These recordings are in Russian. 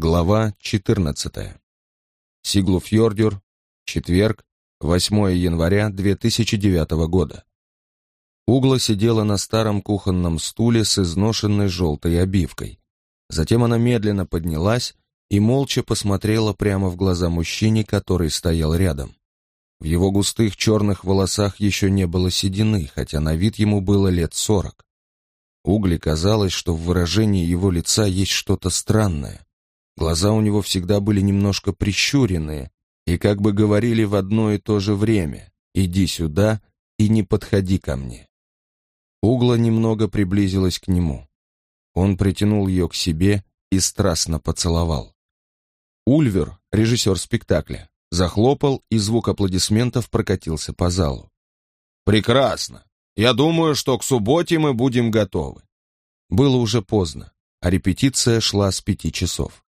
Глава 14. Сиглуфьордюр, четверг, 8 января 2009 года. Угла сидела на старом кухонном стуле с изношенной желтой обивкой. Затем она медленно поднялась и молча посмотрела прямо в глаза мужчине, который стоял рядом. В его густых черных волосах еще не было седины, хотя на вид ему было лет сорок. Угле казалось, что в выражении его лица есть что-то странное. Глаза у него всегда были немножко прищуренные и как бы говорили в одно и то же время «иди сюда и не подходи ко мне». Угла немного приблизилась к нему. Он притянул ее к себе и страстно поцеловал. Ульвер, режиссер спектакля, захлопал, и звук аплодисментов прокатился по залу. «Прекрасно! Я думаю, что к субботе мы будем готовы». Было уже поздно, а репетиция шла с пяти часов.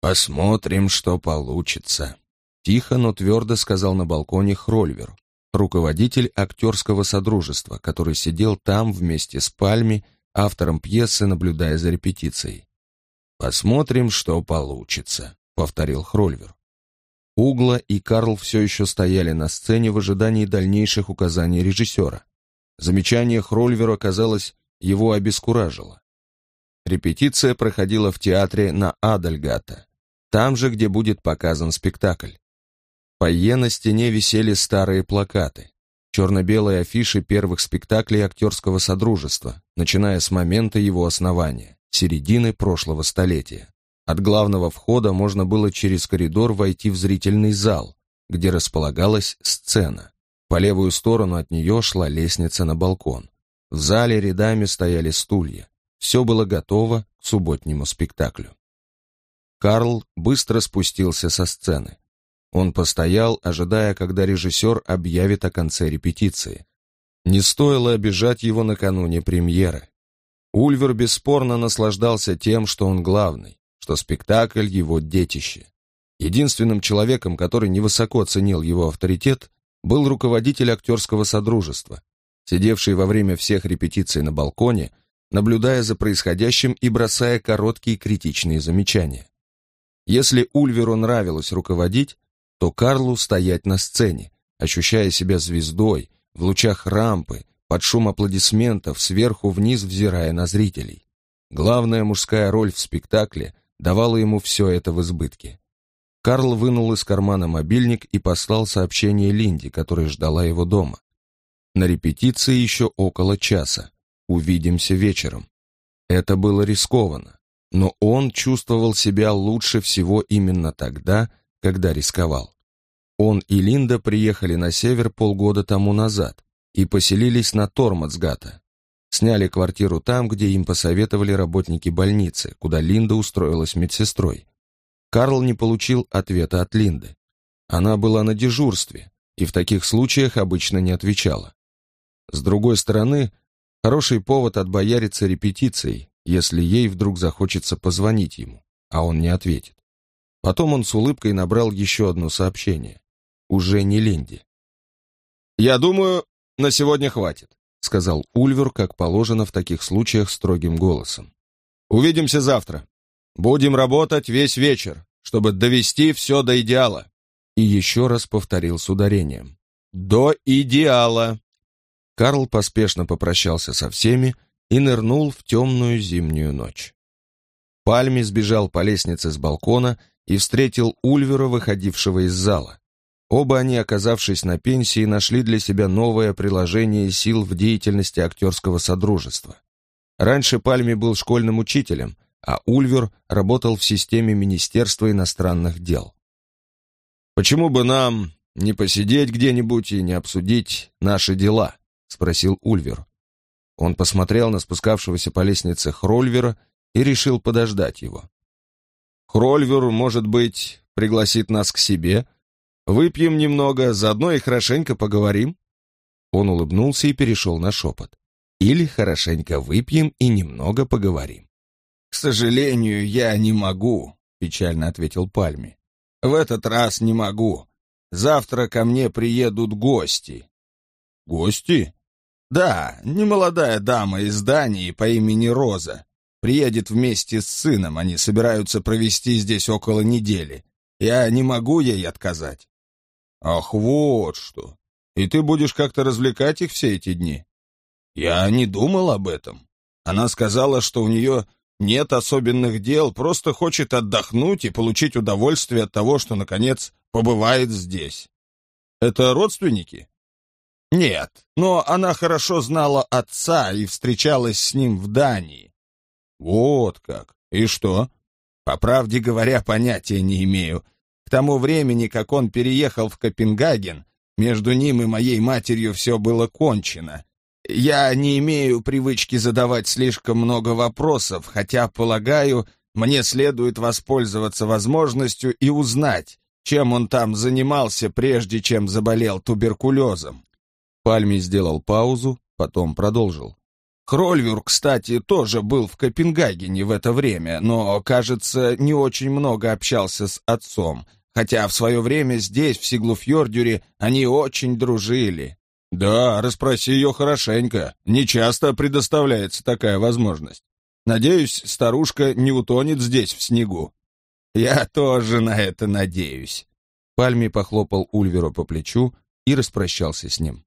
«Посмотрим, что получится», — тихо, но твердо сказал на балконе Хрольвер, руководитель актерского содружества, который сидел там вместе с Пальми, автором пьесы, наблюдая за репетицией. «Посмотрим, что получится», — повторил Хрольвер. Угла и Карл все еще стояли на сцене в ожидании дальнейших указаний режиссера. Замечание Хрольвера, казалось, его обескуражило. Репетиция проходила в театре на Адальгата, там же, где будет показан спектакль. По Е на стене висели старые плакаты, черно-белые афиши первых спектаклей актерского содружества, начиная с момента его основания, середины прошлого столетия. От главного входа можно было через коридор войти в зрительный зал, где располагалась сцена. По левую сторону от нее шла лестница на балкон. В зале рядами стояли стулья. Все было готово к субботнему спектаклю. Карл быстро спустился со сцены. Он постоял, ожидая, когда режиссер объявит о конце репетиции. Не стоило обижать его накануне премьеры. Ульвер бесспорно наслаждался тем, что он главный, что спектакль — его детище. Единственным человеком, который невысоко ценил его авторитет, был руководитель актерского содружества, сидевший во время всех репетиций на балконе — наблюдая за происходящим и бросая короткие критичные замечания. Если Ульверу нравилось руководить, то Карлу стоять на сцене, ощущая себя звездой, в лучах рампы, под шум аплодисментов, сверху вниз взирая на зрителей. Главная мужская роль в спектакле давала ему все это в избытке. Карл вынул из кармана мобильник и послал сообщение Линде, которая ждала его дома. На репетиции еще около часа. Увидимся вечером. Это было рискованно, но он чувствовал себя лучше всего именно тогда, когда рисковал. Он и Линда приехали на север полгода тому назад и поселились на Тормацгата. Сняли квартиру там, где им посоветовали работники больницы, куда Линда устроилась медсестрой. Карл не получил ответа от Линды. Она была на дежурстве и в таких случаях обычно не отвечала. С другой стороны, Хороший повод отбояриться репетицией, если ей вдруг захочется позвонить ему, а он не ответит. Потом он с улыбкой набрал еще одно сообщение. Уже не Линди. «Я думаю, на сегодня хватит», — сказал Ульвер, как положено в таких случаях строгим голосом. «Увидимся завтра. Будем работать весь вечер, чтобы довести все до идеала». И еще раз повторил с ударением. «До идеала». Карл поспешно попрощался со всеми и нырнул в темную зимнюю ночь. Пальми сбежал по лестнице с балкона и встретил Ульвера, выходившего из зала. Оба они, оказавшись на пенсии, нашли для себя новое приложение сил в деятельности актерского содружества. Раньше Пальми был школьным учителем, а Ульвер работал в системе Министерства иностранных дел. «Почему бы нам не посидеть где-нибудь и не обсудить наши дела?» — спросил Ульвер. Он посмотрел на спускавшегося по лестнице Хрольвера и решил подождать его. «Хрольвер, может быть, пригласит нас к себе? Выпьем немного, заодно и хорошенько поговорим?» Он улыбнулся и перешел на шепот. «Или хорошенько выпьем и немного поговорим». «К сожалению, я не могу», — печально ответил Пальми. «В этот раз не могу. Завтра ко мне приедут гости». «Гости?» Да, немолодая дама из Дании по имени Роза. приедет вместе с сыном, они собираются провести здесь около недели. Я не могу ей отказать». «Ах, вот что! И ты будешь как-то развлекать их все эти дни?» «Я не думал об этом. Она сказала, что у нее нет особенных дел, просто хочет отдохнуть и получить удовольствие от того, что, наконец, побывает здесь. Это родственники? Нет, но она хорошо знала отца и встречалась с ним в Дании. Вот как. И что? По правде говоря, понятия не имею. К тому времени, как он переехал в Копенгаген, между ним и моей матерью все было кончено. Я не имею привычки задавать слишком много вопросов, хотя, полагаю, мне следует воспользоваться возможностью и узнать, чем он там занимался, прежде чем заболел туберкулезом. Пальми сделал паузу, потом продолжил. Хрольвюр, кстати, тоже был в Копенгагене в это время, но, кажется, не очень много общался с отцом, хотя в свое время здесь, в Сиглуфьордюре, они очень дружили. Да, расспроси ее хорошенько. Нечасто предоставляется такая возможность. Надеюсь, старушка не утонет здесь в снегу. Я тоже на это надеюсь. Пальми похлопал Ульверу по плечу и распрощался с ним.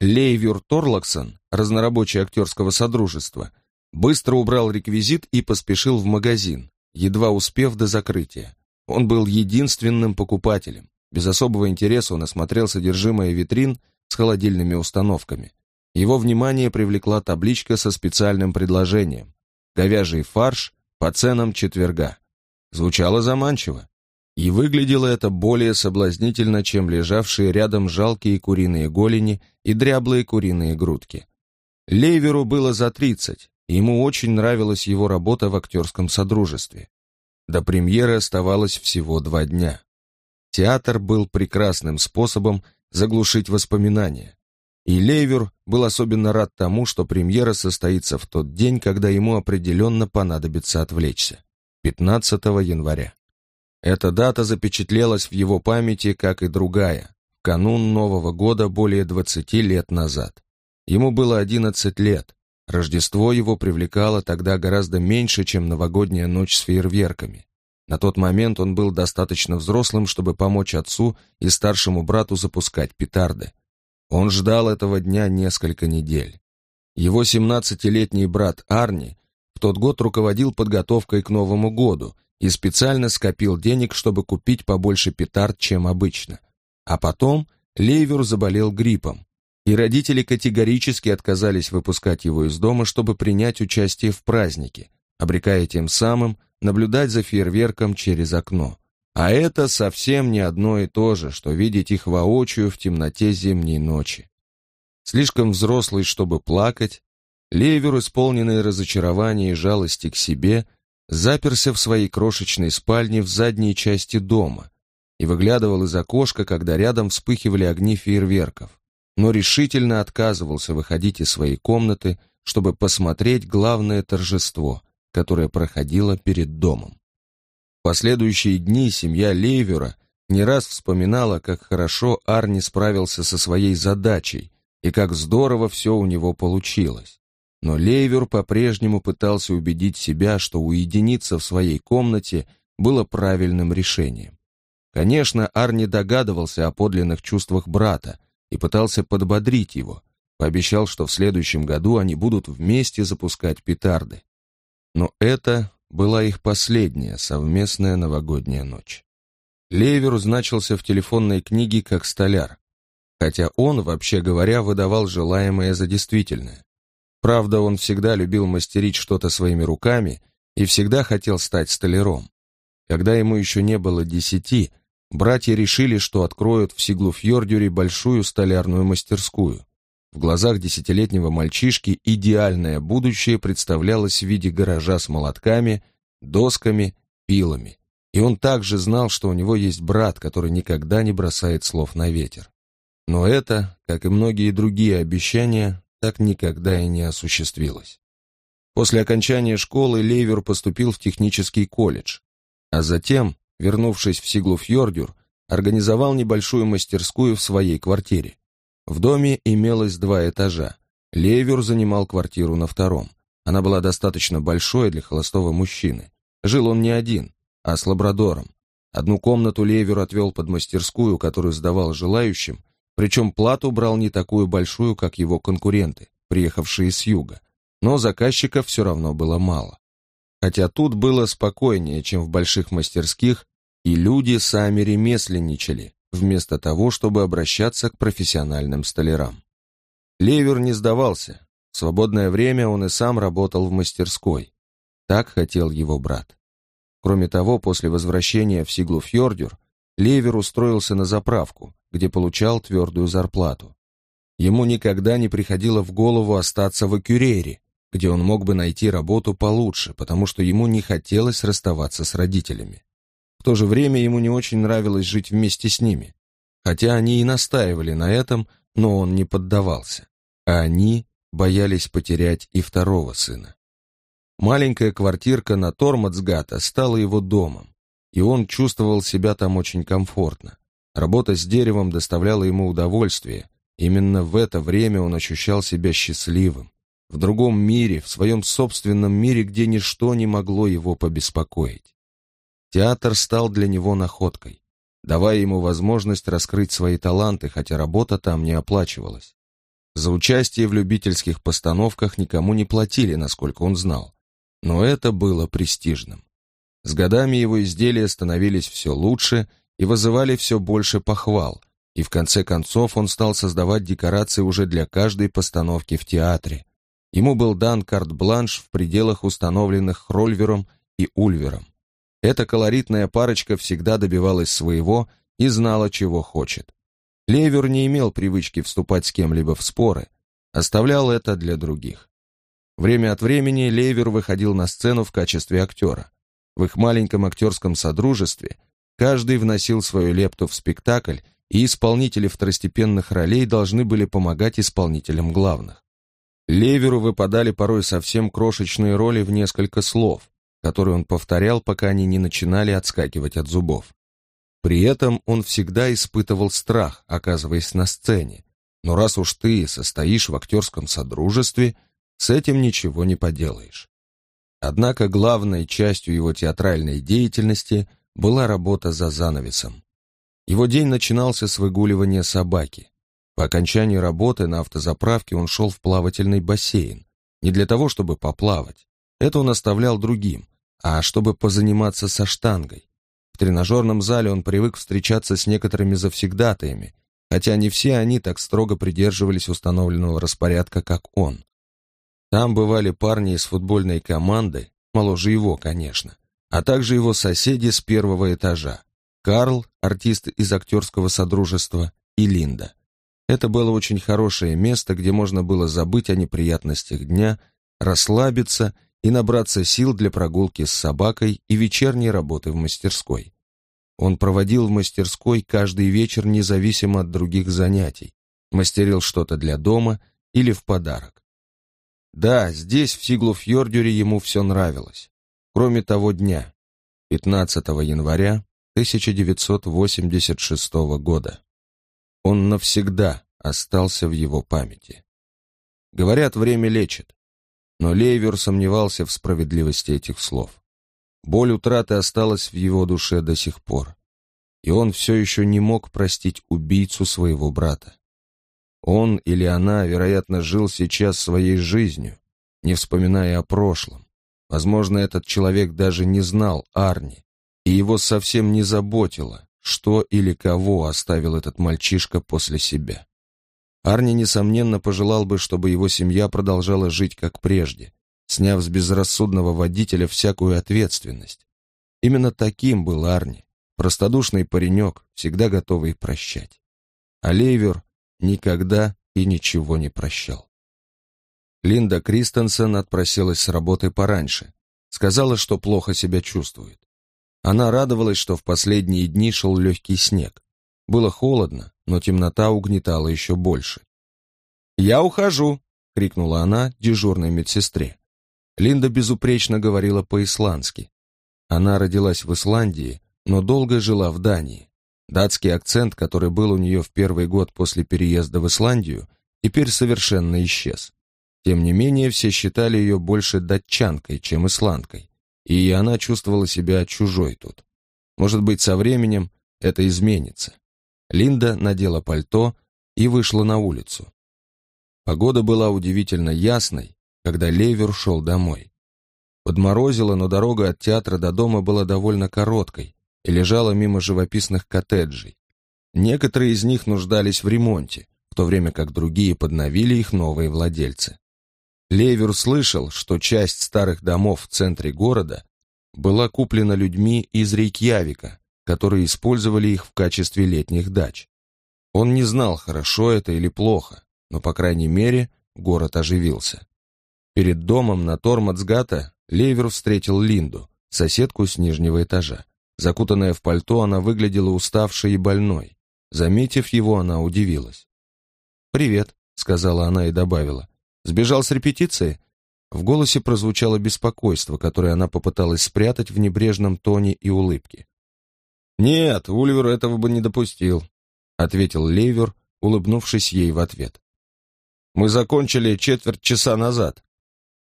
Лейвюр Торлаксон, разнорабочий актерского содружества, быстро убрал реквизит и поспешил в магазин, едва успев до закрытия. Он был единственным покупателем. Без особого интереса он осмотрел содержимое витрин с холодильными установками. Его внимание привлекла табличка со специальным предложением «Говяжий фарш по ценам четверга». Звучало заманчиво. И выглядело это более соблазнительно, чем лежавшие рядом жалкие куриные голени и дряблые куриные грудки. Лейверу было за тридцать, и ему очень нравилась его работа в актерском содружестве. До премьеры оставалось всего два дня. Театр был прекрасным способом заглушить воспоминания. И Лейвер был особенно рад тому, что премьера состоится в тот день, когда ему определенно понадобится отвлечься – 15 января. Эта дата запечатлелась в его памяти, как и другая, в канун Нового года более 20 лет назад. Ему было 11 лет. Рождество его привлекало тогда гораздо меньше, чем новогодняя ночь с фейерверками. На тот момент он был достаточно взрослым, чтобы помочь отцу и старшему брату запускать петарды. Он ждал этого дня несколько недель. Его 17-летний брат Арни в тот год руководил подготовкой к Новому году и специально скопил денег, чтобы купить побольше петард, чем обычно. А потом Лейвер заболел гриппом, и родители категорически отказались выпускать его из дома, чтобы принять участие в празднике, обрекая тем самым наблюдать за фейерверком через окно. А это совсем не одно и то же, что видеть их воочию в темноте зимней ночи. Слишком взрослый, чтобы плакать, Левер, исполненный разочарования и жалости к себе, заперся в своей крошечной спальне в задней части дома и выглядывал из окошка, когда рядом вспыхивали огни фейерверков, но решительно отказывался выходить из своей комнаты, чтобы посмотреть главное торжество, которая проходила перед домом. В последующие дни семья Лейвера не раз вспоминала, как хорошо Арни справился со своей задачей и как здорово все у него получилось. Но Лейвер по-прежнему пытался убедить себя, что уединиться в своей комнате было правильным решением. Конечно, Арни догадывался о подлинных чувствах брата и пытался подбодрить его, пообещал, что в следующем году они будут вместе запускать петарды. Но это была их последняя совместная новогодняя ночь. Левер значился в телефонной книге как столяр, хотя он, вообще говоря, выдавал желаемое за действительное. Правда, он всегда любил мастерить что-то своими руками и всегда хотел стать столяром. Когда ему еще не было десяти, братья решили, что откроют в Сиглуфьордюре большую столярную мастерскую. В глазах десятилетнего мальчишки идеальное будущее представлялось в виде гаража с молотками, досками, пилами. И он также знал, что у него есть брат, который никогда не бросает слов на ветер. Но это, как и многие другие обещания, так никогда и не осуществилось. После окончания школы Лейвер поступил в технический колледж, а затем, вернувшись в Сиглуфьордюр, организовал небольшую мастерскую в своей квартире. В доме имелось два этажа. Левер занимал квартиру на втором, Она была достаточно большой для холостого мужчины. Жил он не один, а с лабрадором. Одну комнату Левер отвел под мастерскую, которую сдавал желающим, причем плату брал не такую большую, как его конкуренты, приехавшие с юга. Но заказчиков все равно было мало. Хотя тут было спокойнее, чем в больших мастерских, и люди сами ремесленничали, вместо того, чтобы обращаться к профессиональным столярам. Левер не сдавался. В свободное время он и сам работал в мастерской. Так хотел его брат. Кроме того, после возвращения в Сиглуфьордюр Левер устроился на заправку, где получал твердую зарплату. Ему никогда не приходило в голову остаться в Экюрере, где он мог бы найти работу получше, потому что ему не хотелось расставаться с родителями. В то же время ему не очень нравилось жить вместе с ними, хотя они и настаивали на этом, но он не поддавался, а они боялись потерять и второго сына. Маленькая квартирка на Тормацгата стала его домом, и он чувствовал себя там очень комфортно. Работа с деревом доставляла ему удовольствие. Именно в это время он ощущал себя счастливым. В другом мире, в своем собственном мире, где ничто не могло его побеспокоить. Театр стал для него находкой, давая ему возможность раскрыть свои таланты, хотя работа там не оплачивалась. За участие в любительских постановках никому не платили, насколько он знал но это было престижным. С годами его изделия становились все лучше и вызывали все больше похвал, и в конце концов он стал создавать декорации уже для каждой постановки в театре. Ему был дан карт-бланш в пределах установленных Хрольвером и Ульвером. Эта колоритная парочка всегда добивалась своего и знала, чего хочет. Левер не имел привычки вступать с кем-либо в споры, оставлял это для других. Время от времени Лейвер выходил на сцену в качестве актера. В их маленьком актерском содружестве каждый вносил свою лепту в спектакль, и исполнители второстепенных ролей должны были помогать исполнителям главных. Леверу выпадали порой совсем крошечные роли в несколько слов, которые он повторял, пока они не начинали отскакивать от зубов. При этом он всегда испытывал страх, оказываясь на сцене. Но раз уж ты состоишь в актерском содружестве – с этим ничего не поделаешь. Однако главной частью его театральной деятельности была работа за занавесом. Его день начинался с выгуливания собаки. По окончании работы на автозаправке он шел в плавательный бассейн. Не для того, чтобы поплавать. Это он оставлял другим, а чтобы позаниматься со штангой. В тренажерном зале он привык встречаться с некоторыми завсегдатаями, хотя не все они так строго придерживались установленного распорядка, как он. Там бывали парни из футбольной команды, моложе его, конечно, а также его соседи с первого этажа. Карл, артист из актерского содружества, и Линда. Это было очень хорошее место, где можно было забыть о неприятностях дня, расслабиться и набраться сил для прогулки с собакой и вечерней работы в мастерской. Он проводил в мастерской каждый вечер независимо от других занятий, мастерил что-то для дома или в подарок. Да, здесь, в Сиглуфьордюре, ему все нравилось. Кроме того дня, 15 января 1986 года. Он навсегда остался в его памяти. Говорят, время лечит. Но Лейвер сомневался в справедливости этих слов. Боль утраты осталась в его душе до сих пор. И он все еще не мог простить убийцу своего брата. Он или она, вероятно, жил сейчас своей жизнью, не вспоминая о прошлом. Возможно, этот человек даже не знал Арни, и его совсем не заботило, что или кого оставил этот мальчишка после себя. Арни, несомненно, пожелал бы, чтобы его семья продолжала жить как прежде, сняв с безрассудного водителя всякую ответственность. Именно таким был Арни, простодушный паренек, всегда готовый прощать. А Лейвер никогда и ничего не прощал. Линда Кристенсен отпросилась с работы пораньше. Сказала, что плохо себя чувствует. Она радовалась, что в последние дни шел легкий снег. Было холодно, но темнота угнетала еще больше. «Я ухожу!» — крикнула она дежурной медсестре. Линда безупречно говорила по-исландски. Она родилась в Исландии, но долго жила в Дании. Датский акцент, который был у нее в первый год после переезда в Исландию, теперь совершенно исчез. Тем не менее, все считали ее больше датчанкой, чем исландкой, и она чувствовала себя чужой тут. Может быть, со временем это изменится. Линда надела пальто и вышла на улицу. Погода была удивительно ясной, когда Левер шел домой. Подморозило, но дорога от театра до дома была довольно короткой и лежала мимо живописных коттеджей. Некоторые из них нуждались в ремонте, в то время как другие подновили их новые владельцы. Левер слышал, что часть старых домов в центре города была куплена людьми из Рейкьявика, которые использовали их в качестве летних дач. Он не знал, хорошо это или плохо, но, по крайней мере, город оживился. Перед домом на Тормацгата Левер встретил Линду, соседку с нижнего этажа. Закутанная в пальто, она выглядела уставшей и больной. Заметив его, она удивилась. «Привет», — сказала она и добавила. «Сбежал с репетиции?» В голосе прозвучало беспокойство, которое она попыталась спрятать в небрежном тоне и улыбке. «Нет, Ульвер этого бы не допустил», — ответил Левер, улыбнувшись ей в ответ. «Мы закончили четверть часа назад».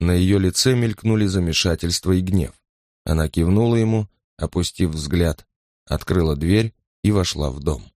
На ее лице мелькнули замешательство и гнев. Она кивнула ему, опустив взгляд, открыла дверь и вошла в дом.